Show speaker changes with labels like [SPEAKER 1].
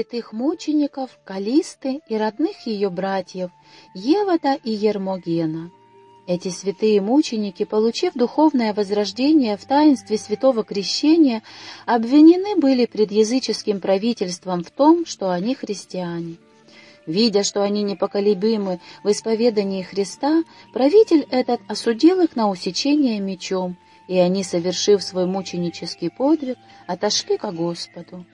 [SPEAKER 1] святых мучеников Калисты и родных ее братьев Евода и Ермогена. Эти святые мученики, получив духовное возрождение в таинстве святого крещения, обвинены были пред языческим правительством в том, что они христиане. Видя, что они непоколебимы в исповедании Христа, правитель этот осудил их на усечение мечом, и они, совершив свой мученический подвиг, отошли ко Господу.